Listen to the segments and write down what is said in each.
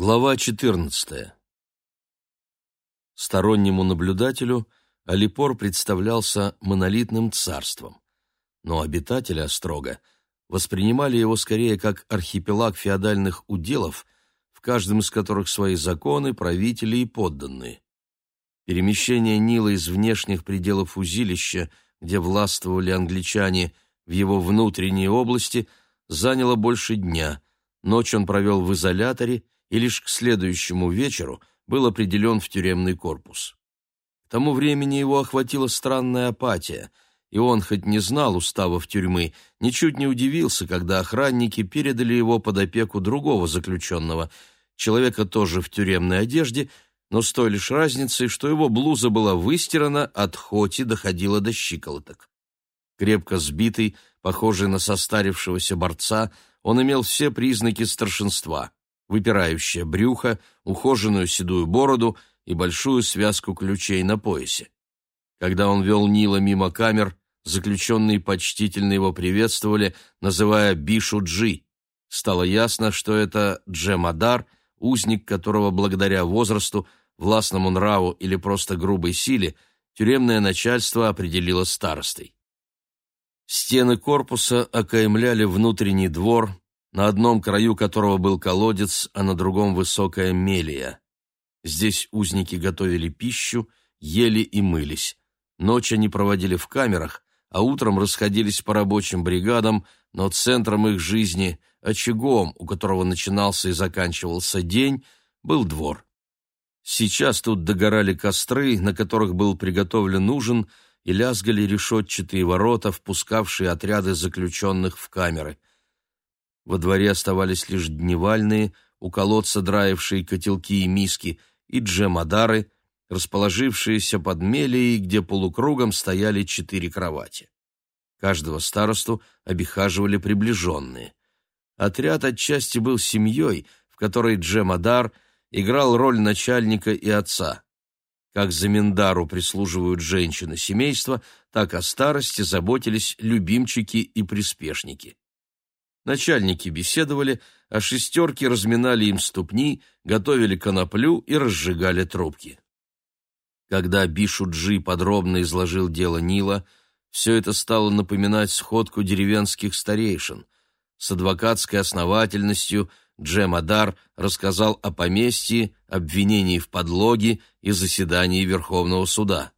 Глава 14. Стороннему наблюдателю Алипор представлялся монолитным царством, но обитатели Острога воспринимали его скорее как архипелаг феодальных уделов, в каждом из которых свои законы, правители и подданные. Перемещение Нила из внешних пределов узилища, где властвовали англичане, в его внутренние области заняло больше дня. Ночь он провел в изоляторе – и лишь к следующему вечеру был определен в тюремный корпус. К тому времени его охватила странная апатия, и он, хоть не знал уставов тюрьмы, ничуть не удивился, когда охранники передали его под опеку другого заключенного, человека тоже в тюремной одежде, но с той лишь разницей, что его блуза была выстирана, от хоти доходила до щиколоток. Крепко сбитый, похожий на состарившегося борца, он имел все признаки старшинства выпирающее брюхо, ухоженную седую бороду и большую связку ключей на поясе. Когда он вел Нила мимо камер, заключенные почтительно его приветствовали, называя Бишу Джи. Стало ясно, что это Джемадар, узник которого благодаря возрасту, властному нраву или просто грубой силе тюремное начальство определило старостой. Стены корпуса окаймляли внутренний двор, на одном краю которого был колодец, а на другом высокая мелия. Здесь узники готовили пищу, ели и мылись. Ночь они проводили в камерах, а утром расходились по рабочим бригадам, но центром их жизни, очагом, у которого начинался и заканчивался день, был двор. Сейчас тут догорали костры, на которых был приготовлен ужин, и лязгали решетчатые ворота, впускавшие отряды заключенных в камеры. Во дворе оставались лишь дневальные, у колодца драившие котелки и миски, и джемадары, расположившиеся под мелией, где полукругом стояли четыре кровати. Каждого старосту обихаживали приближенные. Отряд отчасти был семьей, в которой Джемадар играл роль начальника и отца. Как за Миндару прислуживают женщины семейства, так о старости заботились любимчики и приспешники. Начальники беседовали, а шестерки разминали им ступни, готовили коноплю и разжигали трубки. Когда Бишуджи подробно изложил дело Нила, все это стало напоминать сходку деревенских старейшин. С адвокатской основательностью Джемадар рассказал о поместье, обвинении в подлоге и заседании Верховного суда.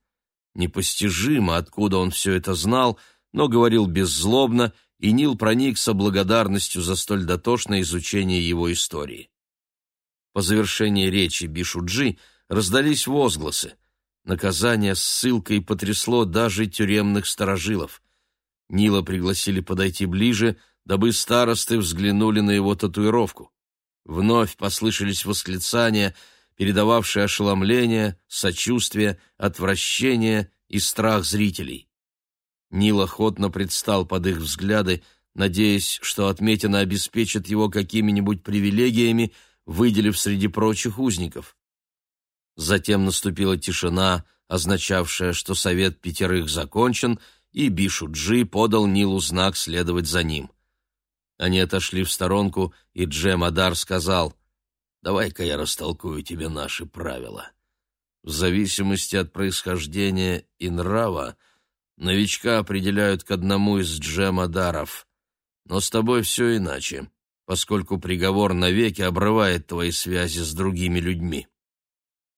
Непостижимо, откуда он все это знал, но говорил беззлобно и Нил проникся благодарностью за столь дотошное изучение его истории. По завершении речи Бишуджи раздались возгласы. Наказание с ссылкой потрясло даже тюремных сторожилов. Нила пригласили подойти ближе, дабы старосты взглянули на его татуировку. Вновь послышались восклицания, передававшие ошеломление, сочувствие, отвращение и страх зрителей. Нил охотно предстал под их взгляды, надеясь, что отметина обеспечит его какими-нибудь привилегиями, выделив среди прочих узников. Затем наступила тишина, означавшая, что совет пятерых закончен, и Бишуджи подал Нилу знак следовать за ним. Они отошли в сторонку, и Джем Адар сказал, «Давай-ка я растолкую тебе наши правила. В зависимости от происхождения и нрава, Новичка определяют к одному из джемадаров. Но с тобой все иначе, поскольку приговор навеки обрывает твои связи с другими людьми.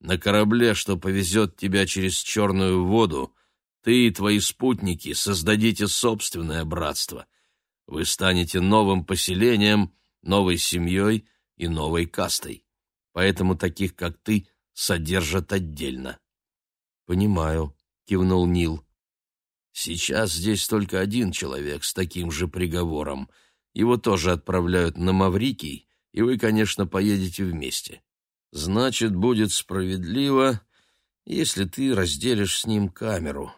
На корабле, что повезет тебя через черную воду, ты и твои спутники создадите собственное братство. Вы станете новым поселением, новой семьей и новой кастой. Поэтому таких, как ты, содержат отдельно. — Понимаю, — кивнул Нил. Сейчас здесь только один человек с таким же приговором. Его тоже отправляют на Маврикий, и вы, конечно, поедете вместе. Значит, будет справедливо, если ты разделишь с ним камеру.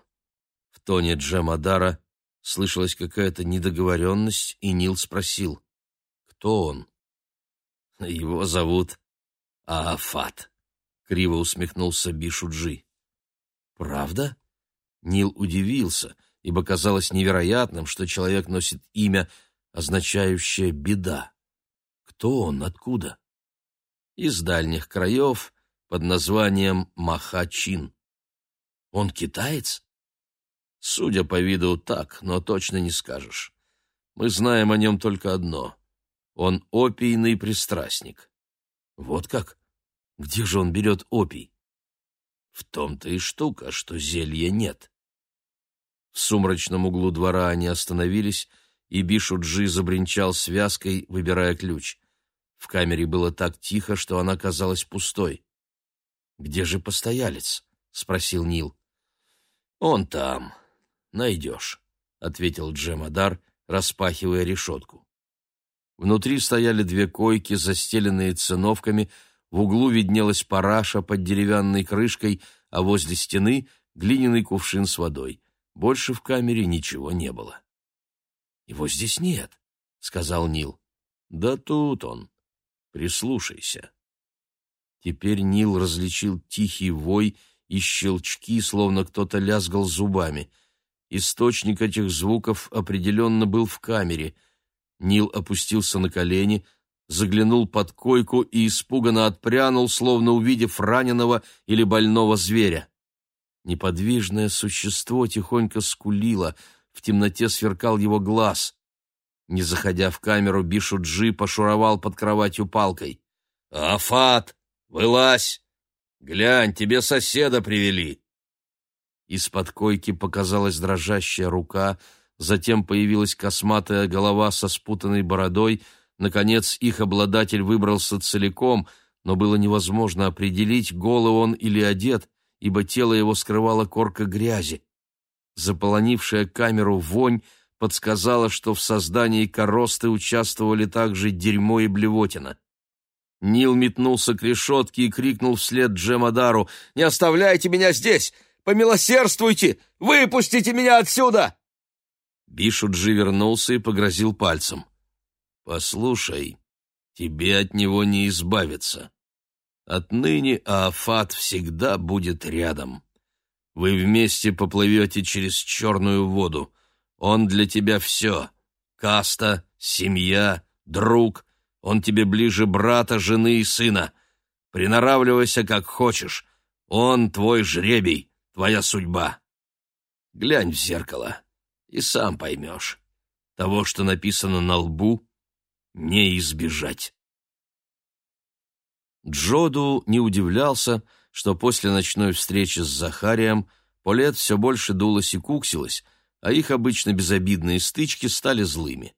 В тоне Джамадара слышалась какая-то недоговоренность, и Нил спросил, кто он? Его зовут Аафат, — криво усмехнулся Бишуджи. Правда? Нил удивился, ибо казалось невероятным, что человек носит имя, означающее «беда». Кто он, откуда? из дальних краев под названием Махачин. Он китаец? Судя по виду, так, но точно не скажешь. Мы знаем о нем только одно. Он опийный пристрастник. Вот как? Где же он берет опий? В том-то и штука, что зелья нет. В сумрачном углу двора они остановились, и Бишуджи забринчал связкой, выбирая ключ. В камере было так тихо, что она казалась пустой. «Где же постоялец?» — спросил Нил. «Он там. Найдешь», — ответил Джемадар, распахивая решетку. Внутри стояли две койки, застеленные циновками, в углу виднелась параша под деревянной крышкой, а возле стены — глиняный кувшин с водой. Больше в камере ничего не было. «Его здесь нет», — сказал Нил. «Да тут он. Прислушайся». Теперь Нил различил тихий вой и щелчки, словно кто-то лязгал зубами. Источник этих звуков определенно был в камере. Нил опустился на колени, заглянул под койку и испуганно отпрянул, словно увидев раненого или больного зверя. Неподвижное существо тихонько скулило, в темноте сверкал его глаз. Не заходя в камеру, Бишуджи пошуровал под кроватью палкой. «Афат, вылазь! Глянь, тебе соседа привели!» Из-под койки показалась дрожащая рука, затем появилась косматая голова со спутанной бородой, наконец их обладатель выбрался целиком, но было невозможно определить, голый он или одет, ибо тело его скрывала корка грязи. Заполонившая камеру вонь подсказала, что в создании коросты участвовали также дерьмо и блевотина. Нил метнулся к решетке и крикнул вслед Джемадару «Не оставляйте меня здесь! Помилосердствуйте! Выпустите меня отсюда!» Бишуджи вернулся и погрозил пальцем. «Послушай, тебе от него не избавиться. Отныне Аафат всегда будет рядом. Вы вместе поплывете через черную воду. Он для тебя все. Каста, семья, друг. Он тебе ближе брата, жены и сына. Приноравливайся как хочешь. Он твой жребий, твоя судьба. Глянь в зеркало, и сам поймешь. Того, что написано на лбу, не избежать. Джоду не удивлялся, что после ночной встречи с Захарием Полет все больше дулась и куксилась, а их обычно безобидные стычки стали злыми.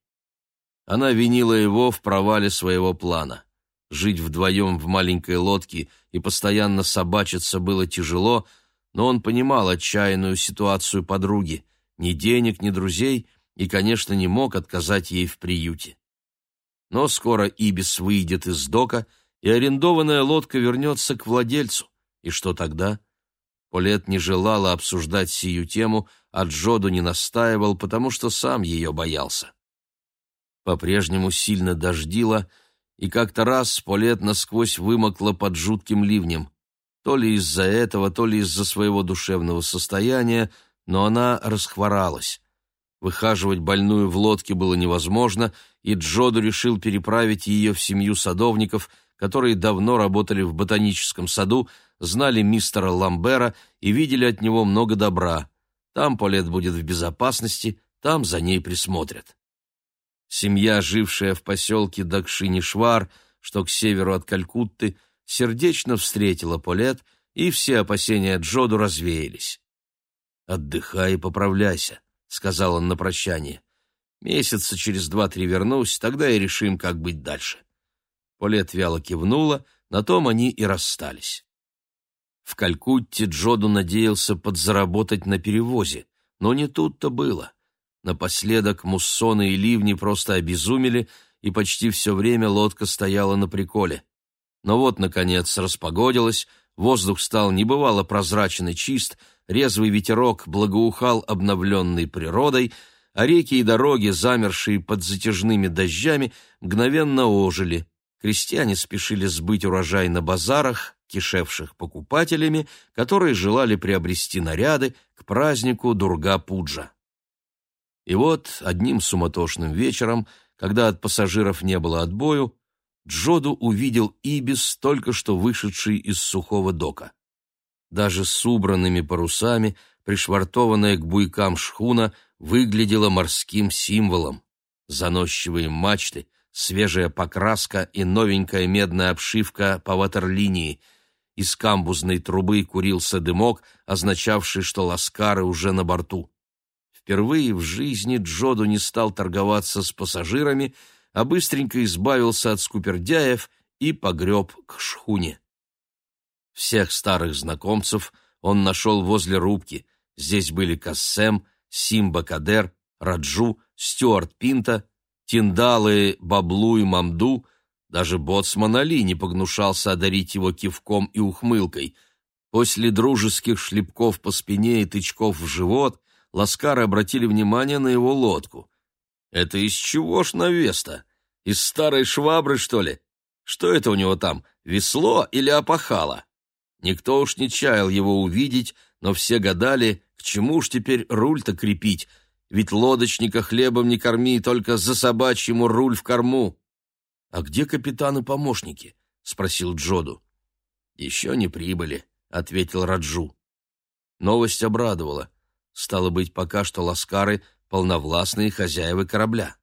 Она винила его в провале своего плана. Жить вдвоем в маленькой лодке и постоянно собачиться было тяжело, но он понимал отчаянную ситуацию подруги, ни денег, ни друзей, и, конечно, не мог отказать ей в приюте. Но скоро Ибис выйдет из дока, и арендованная лодка вернется к владельцу. И что тогда? Полет не желала обсуждать сию тему, а Джоду не настаивал, потому что сам ее боялся. По-прежнему сильно дождило, и как-то раз Полет насквозь вымокла под жутким ливнем. То ли из-за этого, то ли из-за своего душевного состояния, но она расхворалась. Выхаживать больную в лодке было невозможно, и Джоду решил переправить ее в семью садовников – которые давно работали в ботаническом саду, знали мистера Ламбера и видели от него много добра. Там Полет будет в безопасности, там за ней присмотрят. Семья, жившая в поселке Дакшинишвар, что к северу от Калькутты, сердечно встретила Полет, и все опасения Джоду развеялись. «Отдыхай и поправляйся», — сказал он на прощание. «Месяца через два-три вернусь, тогда и решим, как быть дальше». Полет вяло кивнула, на том они и расстались. В Калькутте Джоду надеялся подзаработать на перевозе, но не тут-то было. Напоследок муссоны и ливни просто обезумели, и почти все время лодка стояла на приколе. Но вот, наконец, распогодилось, воздух стал небывало прозрачен и чист, резвый ветерок благоухал обновленной природой, а реки и дороги, замершие под затяжными дождями, мгновенно ожили. Крестьяне спешили сбыть урожай на базарах, кишевших покупателями, которые желали приобрести наряды к празднику Дурга-Пуджа. И вот одним суматошным вечером, когда от пассажиров не было отбою, Джоду увидел Ибис, только что вышедший из сухого дока. Даже с убранными парусами, пришвартованная к буйкам шхуна, выглядела морским символом. Заносчивые мачты, свежая покраска и новенькая медная обшивка по ватерлинии. Из камбузной трубы курился дымок, означавший, что ласкары уже на борту. Впервые в жизни Джоду не стал торговаться с пассажирами, а быстренько избавился от скупердяев и погреб к шхуне. Всех старых знакомцев он нашел возле рубки. Здесь были Кассем, Симба Кадер, Раджу, Стюарт Пинта, Тиндалы, Баблу и Мамду, даже боцман Али не погнушался одарить его кивком и ухмылкой. После дружеских шлепков по спине и тычков в живот Ласкары обратили внимание на его лодку. «Это из чего ж навеста? Из старой швабры, что ли? Что это у него там, весло или опахало?» Никто уж не чаял его увидеть, но все гадали, к чему ж теперь руль-то крепить, ведь лодочника хлебом не корми, только за собачьему руль в корму. — А где капитан и помощники? — спросил Джоду. — Еще не прибыли, — ответил Раджу. Новость обрадовала. Стало быть, пока что ласкары — полновластные хозяева корабля.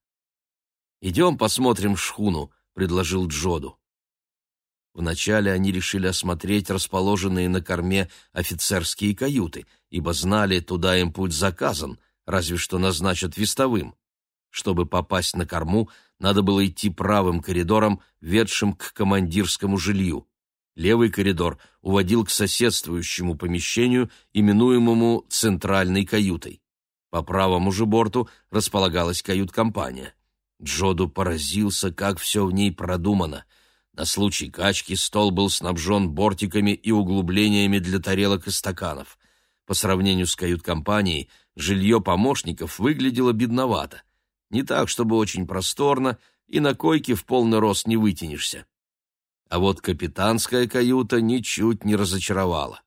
«Идем посмотрим шхуну», — предложил Джоду. Вначале они решили осмотреть расположенные на корме офицерские каюты, ибо знали, туда им путь заказан, разве что назначат вестовым. Чтобы попасть на корму, надо было идти правым коридором, ведшим к командирскому жилью. Левый коридор уводил к соседствующему помещению, именуемому центральной каютой. По правому же борту располагалась кают-компания. Джоду поразился, как все в ней продумано — на случай качки стол был снабжен бортиками и углублениями для тарелок и стаканов. По сравнению с кают-компанией, жилье помощников выглядело бедновато. Не так, чтобы очень просторно, и на койке в полный рост не вытянешься. А вот капитанская каюта ничуть не разочаровала.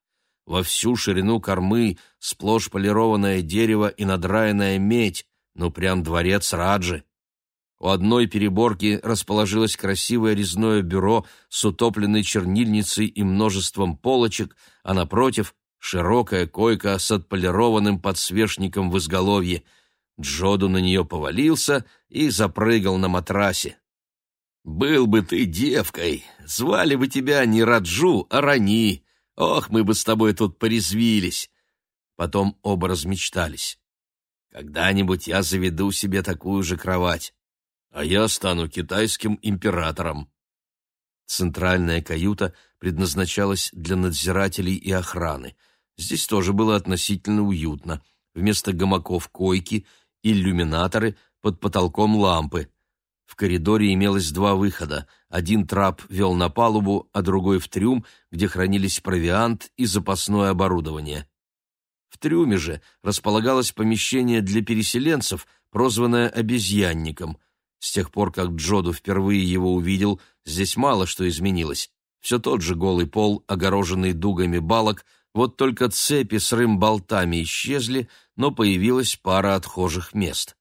Во всю ширину кормы сплошь полированное дерево и надраенная медь, ну прям дворец Раджи. У одной переборки расположилось красивое резное бюро с утопленной чернильницей и множеством полочек, а напротив — широкая койка с отполированным подсвечником в изголовье. Джоду на нее повалился и запрыгал на матрасе. «Был бы ты девкой, звали бы тебя не Раджу, а Рани. Ох, мы бы с тобой тут порезвились!» Потом оба размечтались. «Когда-нибудь я заведу себе такую же кровать а я стану китайским императором. Центральная каюта предназначалась для надзирателей и охраны. Здесь тоже было относительно уютно. Вместо гамаков койки, иллюминаторы, под потолком лампы. В коридоре имелось два выхода. Один трап вел на палубу, а другой в трюм, где хранились провиант и запасное оборудование. В трюме же располагалось помещение для переселенцев, прозванное обезьянником. С тех пор, как Джоду впервые его увидел, здесь мало что изменилось. Все тот же голый пол, огороженный дугами балок, вот только цепи с рым-болтами исчезли, но появилась пара отхожих мест.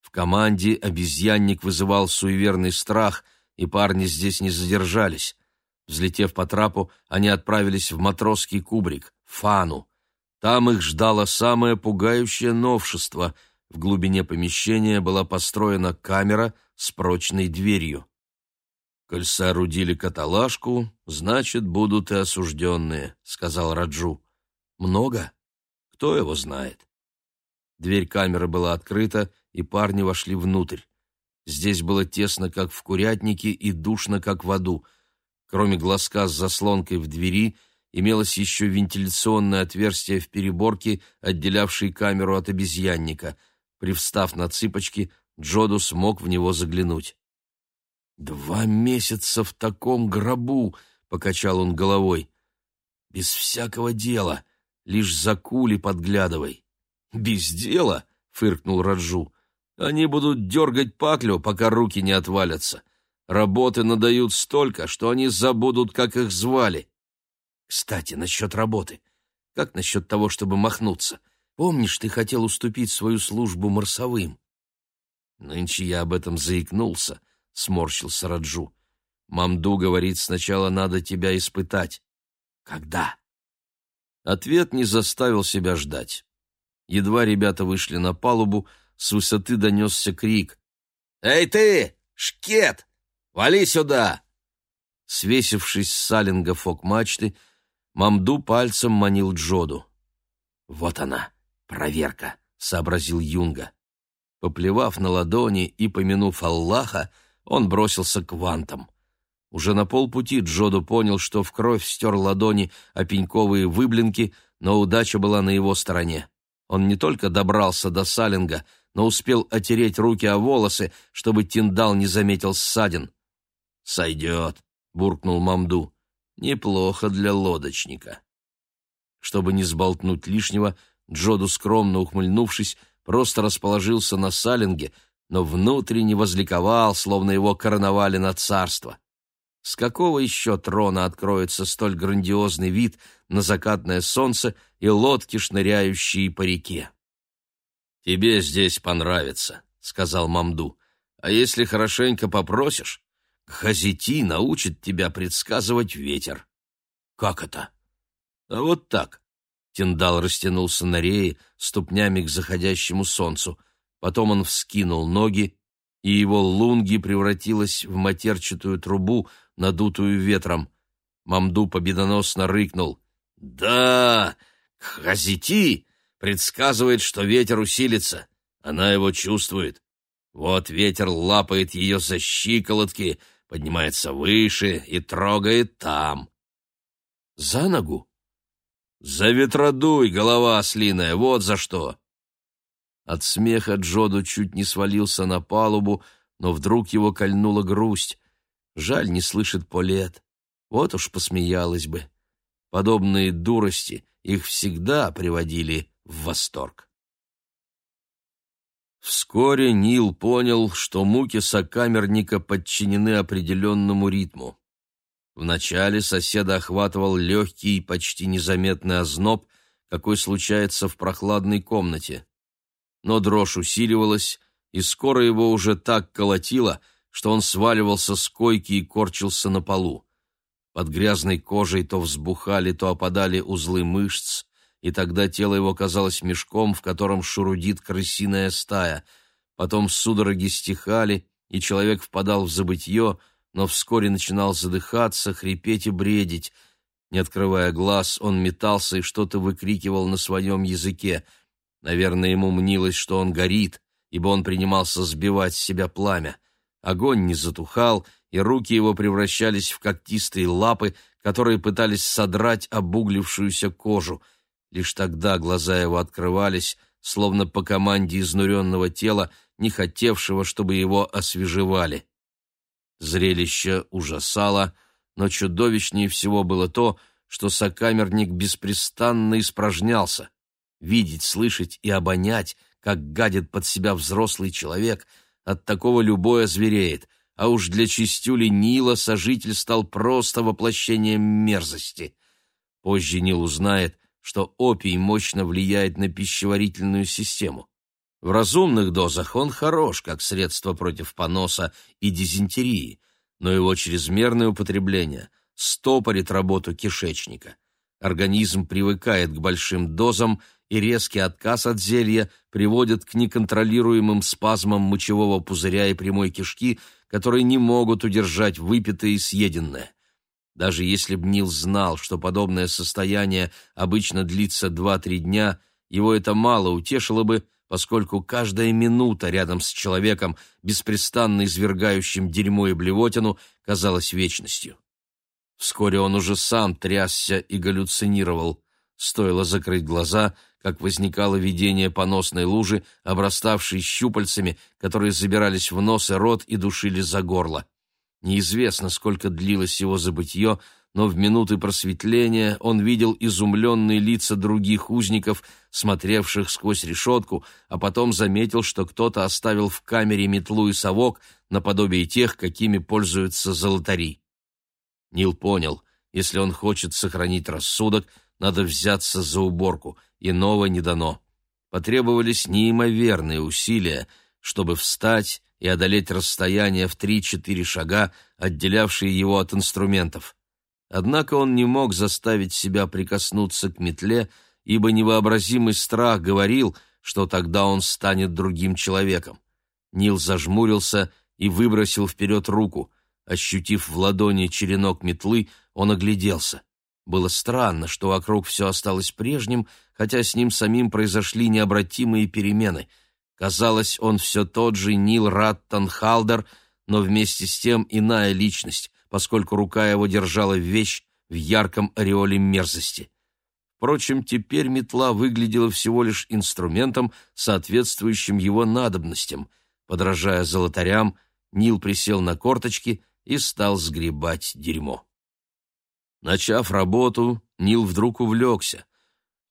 В команде обезьянник вызывал суеверный страх, и парни здесь не задержались. Взлетев по трапу, они отправились в матросский кубрик, фану. Там их ждало самое пугающее новшество — в глубине помещения была построена камера с прочной дверью. «Коль соорудили каталажку, значит, будут и осужденные», — сказал Раджу. «Много? Кто его знает?» Дверь камеры была открыта, и парни вошли внутрь. Здесь было тесно, как в курятнике, и душно, как в аду. Кроме глазка с заслонкой в двери, имелось еще вентиляционное отверстие в переборке, отделявшей камеру от обезьянника — Привстав на цыпочки, Джоду смог в него заглянуть. «Два месяца в таком гробу!» — покачал он головой. «Без всякого дела, лишь за кули подглядывай». «Без дела?» — фыркнул Раджу. «Они будут дергать паклю, пока руки не отвалятся. Работы надают столько, что они забудут, как их звали. Кстати, насчет работы. Как насчет того, чтобы махнуться? Помнишь, ты хотел уступить свою службу марсовым? Нынче я об этом заикнулся, сморщился Раджу. Мамду говорит, сначала надо тебя испытать. Когда? Ответ не заставил себя ждать. Едва ребята вышли на палубу, с высоты донесся крик. «Эй ты, шкет! Вали сюда!» Свесившись с салинга фок-мачты, Мамду пальцем манил Джоду. «Вот она, проверка», — сообразил Юнга. Поплевав на ладони и помянув Аллаха, он бросился к вантам. Уже на полпути Джоду понял, что в кровь стер ладони о пеньковые выблинки, но удача была на его стороне. Он не только добрался до Салинга, но успел отереть руки о волосы, чтобы Тиндал не заметил ссадин. «Сойдет», — буркнул Мамду. «Неплохо для лодочника». Чтобы не сболтнуть лишнего, Джоду, скромно ухмыльнувшись, просто расположился на Салинге, но внутренне возликовал, словно его короновали на царство. С какого еще трона откроется столь грандиозный вид на закатное солнце и лодки, шныряющие по реке? «Тебе здесь понравится», — сказал Мамду. «А если хорошенько попросишь, Хазити научит тебя предсказывать ветер». «Как это?» «А вот так». Тиндал растянулся на рее, ступнями к заходящему солнцу. Потом он вскинул ноги, и его лунги превратилась в матерчатую трубу, надутую ветром. Мамду победоносно рыкнул. «Да, Хазити предсказывает, что ветер усилится. Она его чувствует. Вот ветер лапает ее за щиколотки, поднимается выше и трогает там. За ногу? За ветродуй, голова ослиная, вот за что. От смеха Джоду чуть не свалился на палубу, но вдруг его кольнула грусть. Жаль, не слышит Полет. Вот уж посмеялась бы. Подобные дурости их всегда приводили в восторг. Вскоре Нил понял, что муки сокамерника подчинены определенному ритму. Вначале соседа охватывал легкий, почти незаметный озноб, какой случается в прохладной комнате. Но дрожь усиливалась, и скоро его уже так колотило, что он сваливался с койки и корчился на полу. Под грязной кожей то взбухали, то опадали узлы мышц, и тогда тело его казалось мешком, в котором шурудит крысиная стая. Потом судороги стихали, и человек впадал в забытье, но вскоре начинал задыхаться, хрипеть и бредить. Не открывая глаз, он метался и что-то выкрикивал на своем языке. Наверное, ему мнилось, что он горит, ибо он принимался сбивать с себя пламя. Огонь не затухал, и руки его превращались в когтистые лапы, которые пытались содрать обуглившуюся кожу — Лишь тогда глаза его открывались, словно по команде изнуренного тела, не хотевшего, чтобы его освежевали. Зрелище ужасало, но чудовищнее всего было то, что сокамерник беспрестанно испражнялся. Видеть, слышать и обонять, как гадит под себя взрослый человек, от такого любое звереет, а уж для чистюли Нила сожитель стал просто воплощением мерзости. Позже Нил узнает, что опий мощно влияет на пищеварительную систему. В разумных дозах он хорош как средство против поноса и дизентерии, но его чрезмерное употребление стопорит работу кишечника. Организм привыкает к большим дозам, и резкий отказ от зелья приводит к неконтролируемым спазмам мочевого пузыря и прямой кишки, которые не могут удержать выпитое и съеденное. Даже если б Нил знал, что подобное состояние обычно длится два-три дня, его это мало утешило бы, поскольку каждая минута рядом с человеком, беспрестанно извергающим дерьмо и блевотину, казалась вечностью. Вскоре он уже сам трясся и галлюцинировал. Стоило закрыть глаза, как возникало видение поносной лужи, обраставшей щупальцами, которые забирались в нос и рот и душили за горло. Неизвестно, сколько длилось его забытье, но в минуты просветления он видел изумленные лица других узников, смотревших сквозь решетку, а потом заметил, что кто-то оставил в камере метлу и совок, наподобие тех, какими пользуются золотари. Нил понял, если он хочет сохранить рассудок, надо взяться за уборку, иного не дано. Потребовались неимоверные усилия, чтобы встать, и одолеть расстояние в три-четыре шага, отделявшие его от инструментов. Однако он не мог заставить себя прикоснуться к метле, ибо невообразимый страх говорил, что тогда он станет другим человеком. Нил зажмурился и выбросил вперед руку. Ощутив в ладони черенок метлы, он огляделся. Было странно, что вокруг все осталось прежним, хотя с ним самим произошли необратимые перемены. Казалось, он все тот же Нил Раттон Халдер, но вместе с тем иная личность, поскольку рука его держала вещь в ярком ореоле мерзости. Впрочем, теперь метла выглядела всего лишь инструментом, соответствующим его надобностям. Подражая золотарям, Нил присел на корточки и стал сгребать дерьмо. Начав работу, Нил вдруг увлекся.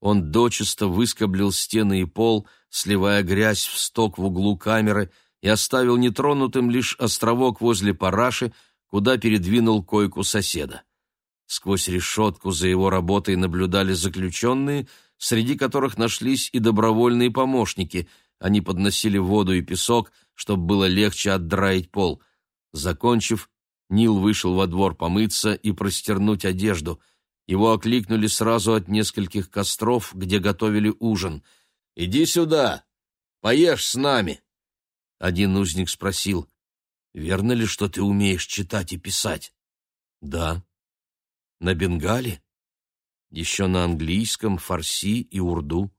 Он дочисто выскоблил стены и пол, сливая грязь в сток в углу камеры, и оставил нетронутым лишь островок возле параши, куда передвинул койку соседа. Сквозь решетку за его работой наблюдали заключенные, среди которых нашлись и добровольные помощники. Они подносили воду и песок, чтобы было легче отдраить пол. Закончив, Нил вышел во двор помыться и простернуть одежду. Его окликнули сразу от нескольких костров, где готовили ужин. «Иди сюда! Поешь с нами!» Один узник спросил, «Верно ли, что ты умеешь читать и писать?» «Да». «На бенгале?» «Еще на английском, фарси и урду».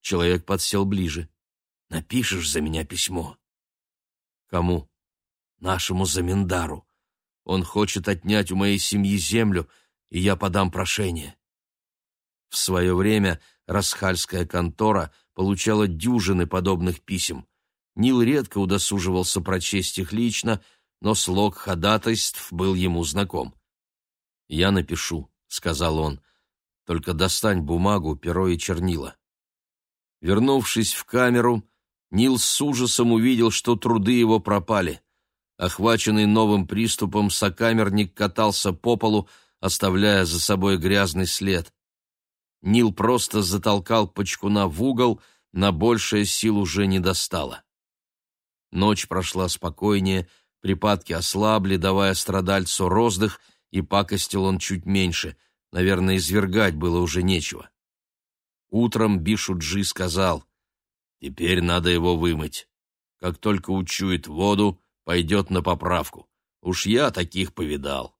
Человек подсел ближе. «Напишешь за меня письмо?» «Кому?» «Нашему Заминдару. Он хочет отнять у моей семьи землю, и я подам прошение. В свое время Расхальская контора получала дюжины подобных писем. Нил редко удосуживался прочесть их лично, но слог ходатайств был ему знаком. «Я напишу», — сказал он, — «только достань бумагу, перо и чернила». Вернувшись в камеру, Нил с ужасом увидел, что труды его пропали. Охваченный новым приступом, сокамерник катался по полу, оставляя за собой грязный след. Нил просто затолкал Почкуна в угол, на большее сил уже не достало. Ночь прошла спокойнее, припадки ослабли, давая страдальцу роздых, и пакостил он чуть меньше, наверное, извергать было уже нечего. Утром Бишуджи сказал, «Теперь надо его вымыть. Как только учует воду, пойдет на поправку. Уж я таких повидал.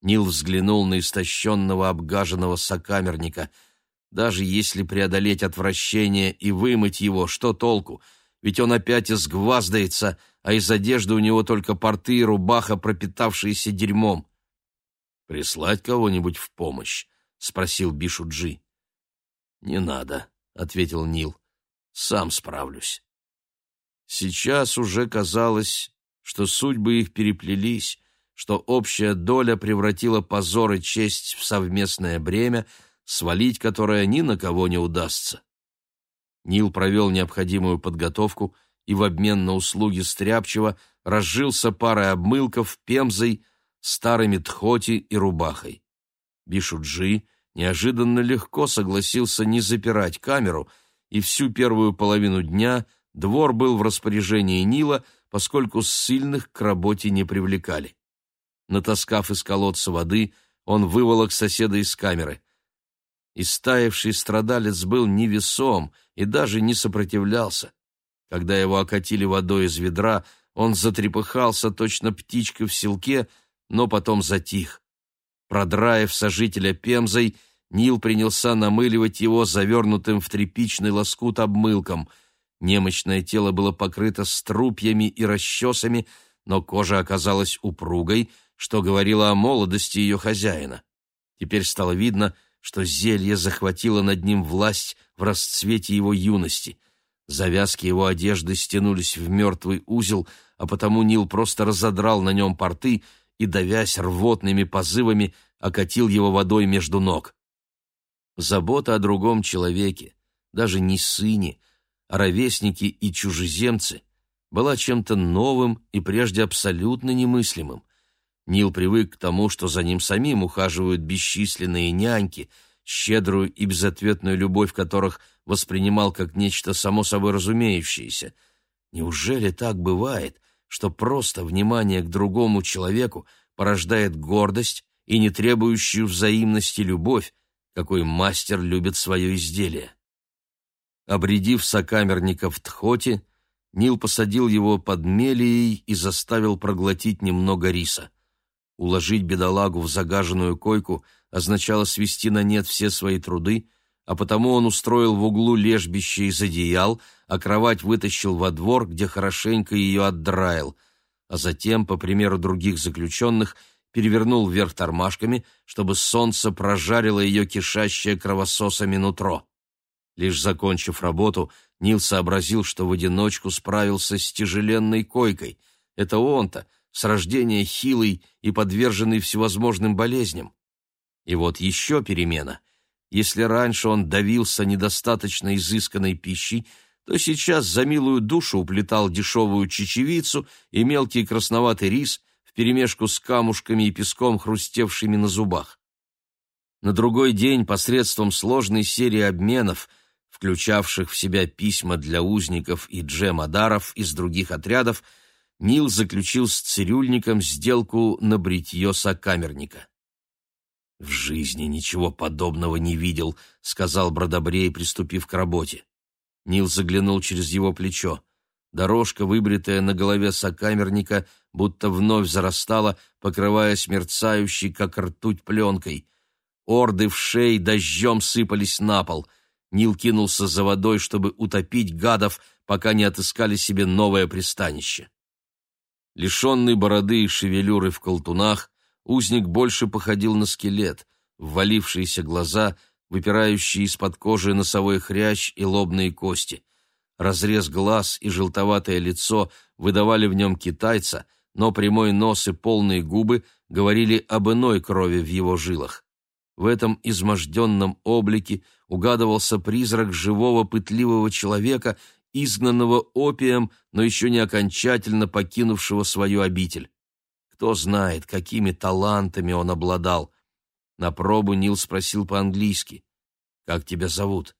Нил взглянул на истощенного обгаженного сокамерника. Даже если преодолеть отвращение и вымыть его, что толку? Ведь он опять изгваздается, а из одежды у него только порты и рубаха, пропитавшиеся дерьмом. «Прислать кого-нибудь в помощь?» — спросил Бишуджи. «Не надо», — ответил Нил. «Сам справлюсь». Сейчас уже казалось, что судьбы их переплелись, что общая доля превратила позор и честь в совместное бремя, свалить которое ни на кого не удастся. Нил провел необходимую подготовку и в обмен на услуги Стряпчего разжился парой обмылков, пемзой, старыми тхоти и рубахой. Бишуджи неожиданно легко согласился не запирать камеру, и всю первую половину дня Двор был в распоряжении Нила, поскольку ссыльных к работе не привлекали. Натаскав из колодца воды, он выволок соседа из камеры. Истаявший страдалец был невесом и даже не сопротивлялся. Когда его окатили водой из ведра, он затрепыхался, точно птичка в селке, но потом затих. Продраив сожителя пемзой, Нил принялся намыливать его завернутым в тряпичный лоскут обмылком — Немощное тело было покрыто струпьями и расчесами, но кожа оказалась упругой, что говорило о молодости ее хозяина. Теперь стало видно, что зелье захватило над ним власть в расцвете его юности. Завязки его одежды стянулись в мертвый узел, а потому Нил просто разодрал на нем порты и, давясь рвотными позывами, окатил его водой между ног. Забота о другом человеке, даже не сыне, ровесники и чужеземцы, была чем-то новым и прежде абсолютно немыслимым. Нил привык к тому, что за ним самим ухаживают бесчисленные няньки, щедрую и безответную любовь которых воспринимал как нечто само собой разумеющееся. Неужели так бывает, что просто внимание к другому человеку порождает гордость и не требующую взаимности любовь, какой мастер любит свое изделие? Обредив сокамерника в тхоте, Нил посадил его под мелией и заставил проглотить немного риса. Уложить бедолагу в загаженную койку означало свести на нет все свои труды, а потому он устроил в углу лежбище из одеял, а кровать вытащил во двор, где хорошенько ее отдраил, а затем, по примеру других заключенных, перевернул вверх тормашками, чтобы солнце прожарило ее кишащее кровососами нутро. Лишь закончив работу, Нил сообразил, что в одиночку справился с тяжеленной койкой. Это он-то, с рождения хилый и подверженный всевозможным болезням. И вот еще перемена. Если раньше он давился недостаточно изысканной пищей, то сейчас за милую душу уплетал дешевую чечевицу и мелкий красноватый рис вперемешку с камушками и песком, хрустевшими на зубах. На другой день посредством сложной серии обменов – включавших в себя письма для узников и джемадаров из других отрядов, Нил заключил с цирюльником сделку на бритье сокамерника. «В жизни ничего подобного не видел», — сказал Бродобрей, приступив к работе. Нил заглянул через его плечо. Дорожка, выбритая на голове сокамерника, будто вновь зарастала, покрываясь мерцающей, как ртуть, пленкой. Орды в шей дождем сыпались на пол. Нил кинулся за водой, чтобы утопить гадов, пока не отыскали себе новое пристанище. Лишенный бороды и шевелюры в колтунах, узник больше походил на скелет, ввалившиеся глаза, выпирающие из-под кожи носовой хрящ и лобные кости. Разрез глаз и желтоватое лицо выдавали в нем китайца, но прямой нос и полные губы говорили об иной крови в его жилах. В этом изможденном облике угадывался призрак живого пытливого человека, изгнанного опием, но еще не окончательно покинувшего свою обитель. Кто знает, какими талантами он обладал. На пробу Нил спросил по-английски. «Как тебя зовут?»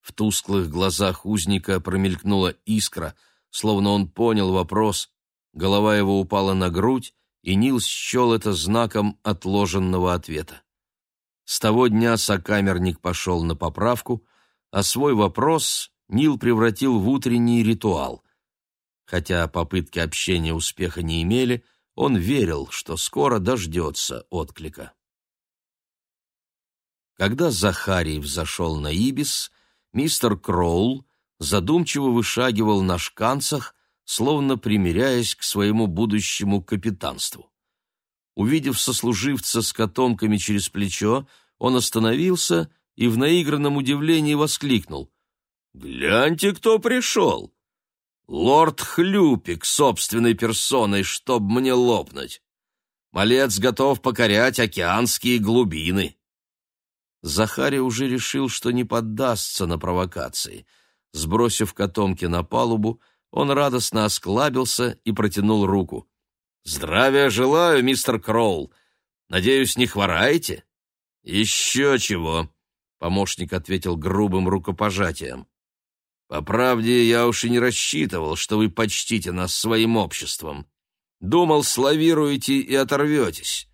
В тусклых глазах узника промелькнула искра, словно он понял вопрос. Голова его упала на грудь, и Нил счел это знаком отложенного ответа. С того дня сокамерник пошел на поправку, а свой вопрос Нил превратил в утренний ритуал. Хотя попытки общения успеха не имели, он верил, что скоро дождется отклика. Когда Захарий взошел на Ибис, мистер Кроул задумчиво вышагивал на шканцах, словно примиряясь к своему будущему капитанству. Увидев сослуживца с котомками через плечо, он остановился и в наигранном удивлении воскликнул. «Гляньте, кто пришел! Лорд Хлюпик собственной персоной, чтоб мне лопнуть! Малец готов покорять океанские глубины!» Захарий уже решил, что не поддастся на провокации. Сбросив котомки на палубу, он радостно осклабился и протянул руку. «Здравия желаю, мистер Кроул. Надеюсь, не хвораете?» «Еще чего», — помощник ответил грубым рукопожатием. «По правде, я уж и не рассчитывал, что вы почтите нас своим обществом. Думал, славируете и оторветесь.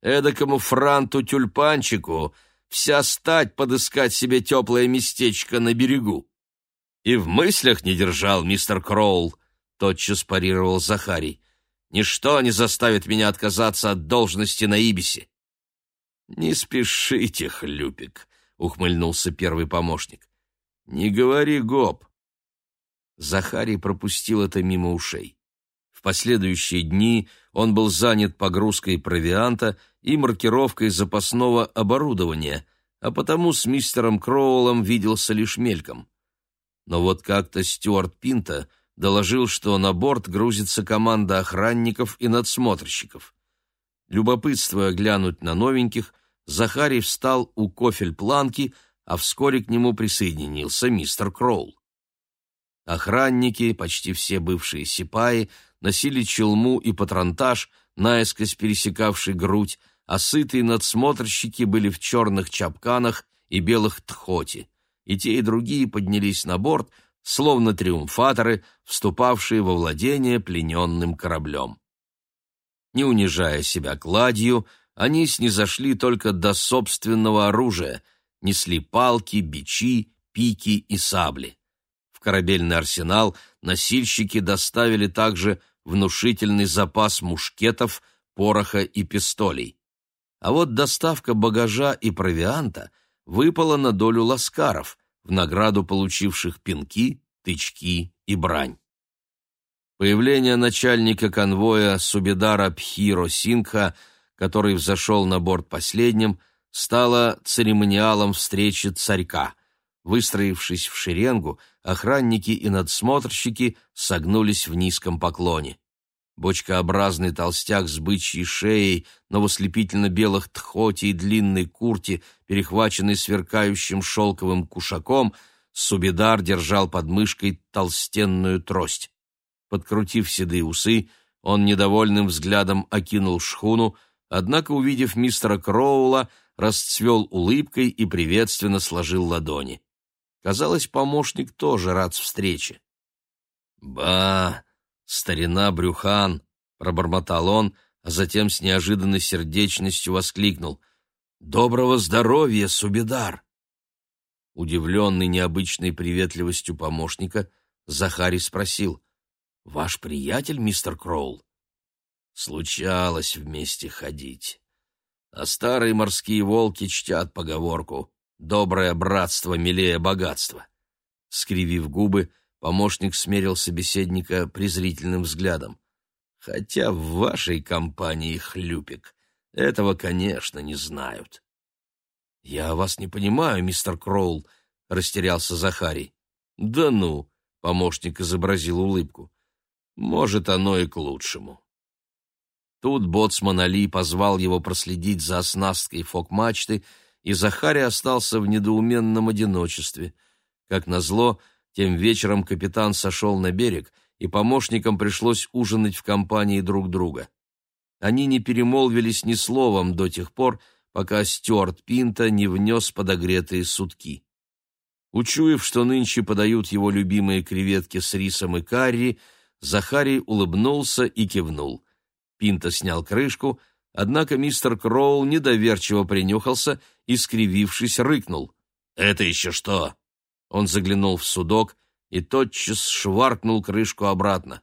Эдакому франту-тюльпанчику вся стать подыскать себе теплое местечко на берегу. И в мыслях не держал мистер Кроул», — тотчас парировал Захарий. Ничто не заставит меня отказаться от должности на Ибисе. Не спешите, хлюпик, ухмыльнулся первый помощник. Не говори гоп. Захарий пропустил это мимо ушей. В последующие дни он был занят погрузкой провианта и маркировкой запасного оборудования, а потому с мистером Кроулом виделся лишь мельком. Но вот как-то Стюарт Пинта — доложил, что на борт грузится команда охранников и надсмотрщиков. Любопытствуя глянуть на новеньких, Захарий встал у кофель-планки, а вскоре к нему присоединился мистер Кроул. Охранники, почти все бывшие сипаи, носили челму и патронтаж, наискось пересекавший грудь, а сытые надсмотрщики были в черных чапканах и белых тхоти. И те, и другие поднялись на борт, словно триумфаторы, вступавшие во владение плененным кораблем. Не унижая себя кладью, они снизошли только до собственного оружия, несли палки, бичи, пики и сабли. В корабельный арсенал носильщики доставили также внушительный запас мушкетов, пороха и пистолей. А вот доставка багажа и провианта выпала на долю ласкаров, в награду получивших пинки, тычки и брань. Появление начальника конвоя Субедара Пхиро Сингха, который взошел на борт последним, стало церемониалом встречи царька. Выстроившись в шеренгу, охранники и надсмотрщики согнулись в низком поклоне. Бочкообразный толстяк с бычьей шеей, но в ослепительно-белых тхоте и длинной курте, перехваченный сверкающим шелковым кушаком, Субидар держал под мышкой толстенную трость. Подкрутив седые усы, он недовольным взглядом окинул шхуну, однако, увидев мистера Кроула, расцвел улыбкой и приветственно сложил ладони. Казалось, помощник тоже рад встрече. «Ба, старина Брюхан!» — пробормотал он, а затем с неожиданной сердечностью воскликнул. «Доброго здоровья, Субидар!» Удивленный необычной приветливостью помощника, Захарий спросил. «Ваш приятель, мистер Кроул?» «Случалось вместе ходить. А старые морские волки чтят поговорку «доброе братство милее богатства». Скривив губы, помощник смерил собеседника презрительным взглядом. «Хотя в вашей компании хлюпик. Этого, конечно, не знают». «Я вас не понимаю, мистер Кроул», — растерялся Захарий. «Да ну», — помощник изобразил улыбку. «Может, оно и к лучшему». Тут боцман Али позвал его проследить за оснасткой фок-мачты, и Захарий остался в недоуменном одиночестве. Как назло, тем вечером капитан сошел на берег, и помощникам пришлось ужинать в компании друг друга. Они не перемолвились ни словом до тех пор, пока Стюарт Пинта не внес подогретые сутки. Учуяв, что нынче подают его любимые креветки с рисом и карри, Захарий улыбнулся и кивнул. Пинто снял крышку, однако мистер Кроул недоверчиво принюхался и, скривившись, рыкнул. «Это еще что?» Он заглянул в судок и тотчас шваркнул крышку обратно.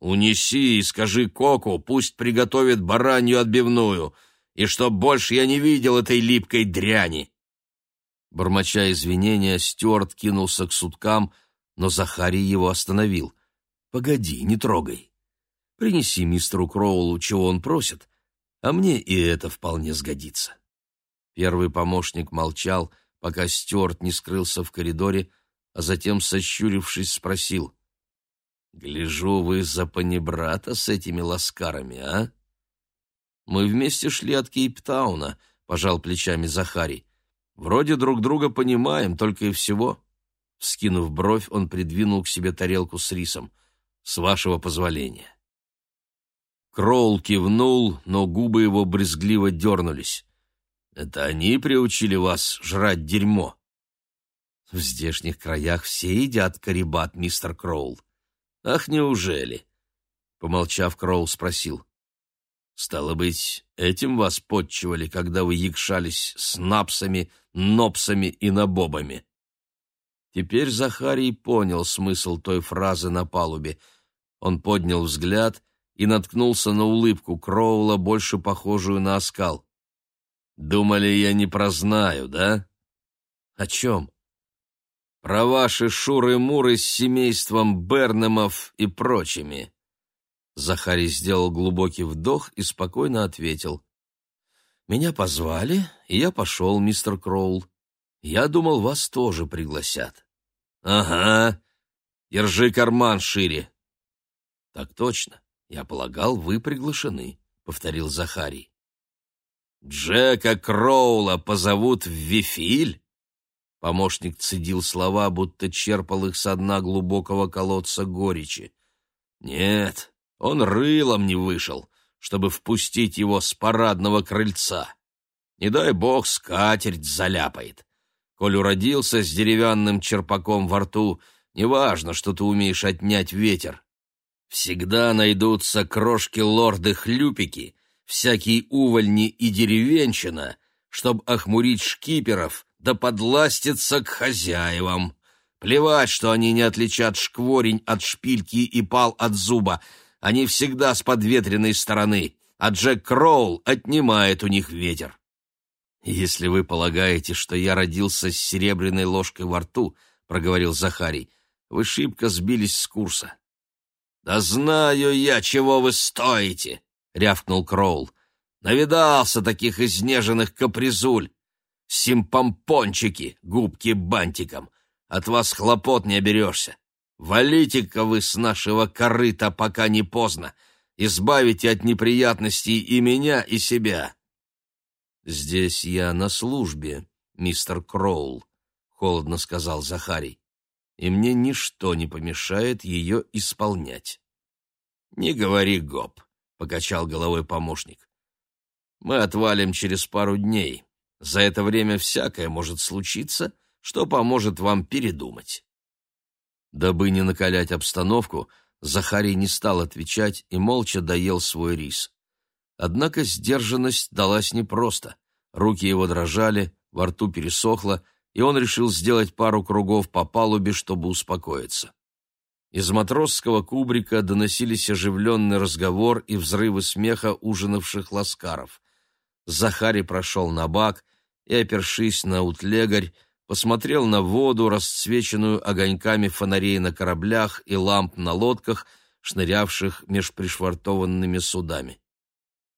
«Унеси и скажи Коку, пусть приготовит баранью отбивную, и чтоб больше я не видел этой липкой дряни!» Бормоча извинения, Стюарт кинулся к суткам, но Захарий его остановил. «Погоди, не трогай. Принеси мистеру Кроулу, чего он просит, а мне и это вполне сгодится». Первый помощник молчал, пока Стюарт не скрылся в коридоре, а затем, сощурившись, спросил. «Гляжу, вы за панибрата с этими ласкарами, а?» «Мы вместе шли от Кейптауна», — пожал плечами Захарий. «Вроде друг друга понимаем, только и всего». Скинув бровь, он придвинул к себе тарелку с рисом. «С вашего позволения». Кроул кивнул, но губы его брезгливо дернулись. «Это они приучили вас жрать дерьмо?» «В здешних краях все едят карибат, мистер Кроул». «Ах, неужели?» Помолчав, Кроул спросил. «Стало быть, этим вас подчивали, когда вы якшались с напсами, нопсами и набобами?» Теперь Захарий понял смысл той фразы на палубе. Он поднял взгляд — и наткнулся на улыбку Кроула, больше похожую на оскал. «Думали, я не прознаю, да?» «О чем?» «Про ваши шуры-муры с семейством Бернемов и прочими». Захарий сделал глубокий вдох и спокойно ответил. «Меня позвали, и я пошел, мистер Кроул. Я думал, вас тоже пригласят». «Ага. Держи карман шире». «Так точно. «Я полагал, вы приглашены», — повторил Захарий. «Джека Кроула позовут в Вифиль?» Помощник цедил слова, будто черпал их со дна глубокого колодца горечи. «Нет, он рылом не вышел, чтобы впустить его с парадного крыльца. Не дай бог скатерть заляпает. Коль уродился с деревянным черпаком во рту, Неважно, что ты умеешь отнять ветер. Всегда найдутся крошки-лорды-хлюпики, всякие увольни и деревенщина, чтоб охмурить шкиперов да подластиться к хозяевам. Плевать, что они не отличат шкворень от шпильки и пал от зуба. Они всегда с подветренной стороны, а Джек Кроул отнимает у них ветер. «Если вы полагаете, что я родился с серебряной ложкой во рту», — проговорил Захарий, — «вы шибко сбились с курса». «Да знаю я, чего вы стоите!» — рявкнул Кроул. «Навидался таких изнеженных капризуль. Симпомпончики, губки бантиком. От вас хлопот не оберешься. Валите-ка вы с нашего корыта, пока не поздно. Избавите от неприятностей и меня, и себя». «Здесь я на службе, мистер Кроул», — холодно сказал Захарий, «и мне ничто не помешает ее исполнять». «Не говори, гоп», — покачал головой помощник. «Мы отвалим через пару дней. За это время всякое может случиться, что поможет вам передумать». Дабы не накалять обстановку, Захарий не стал отвечать и молча доел свой рис. Однако сдержанность далась непросто. Руки его дрожали, во рту пересохло, и он решил сделать пару кругов по палубе, чтобы успокоиться. Из матросского кубрика доносились оживленный разговор и взрывы смеха ужинавших ласкаров. Захарий прошел на бак и, опершись на утлегарь, посмотрел на воду, расцвеченную огоньками фонарей на кораблях и ламп на лодках, шнырявших меж пришвартованными судами.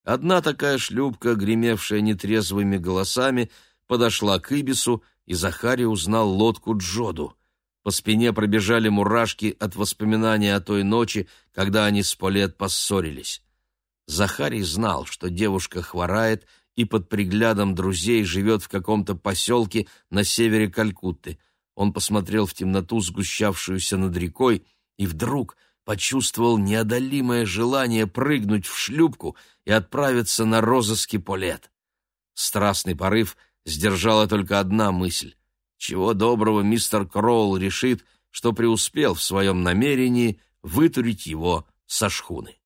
Одна такая шлюпка, гремевшая нетрезвыми голосами, подошла к Ибису, и Захарий узнал лодку Джоду. По спине пробежали мурашки от воспоминания о той ночи, когда они с Полет поссорились. Захарий знал, что девушка хворает и под приглядом друзей живет в каком-то поселке на севере Калькутты. Он посмотрел в темноту, сгущавшуюся над рекой, и вдруг почувствовал неодолимое желание прыгнуть в шлюпку и отправиться на розыски Полет. Страстный порыв сдержала только одна мысль. Чего доброго мистер Кроул решит, что преуспел в своем намерении вытурить его со шхуны.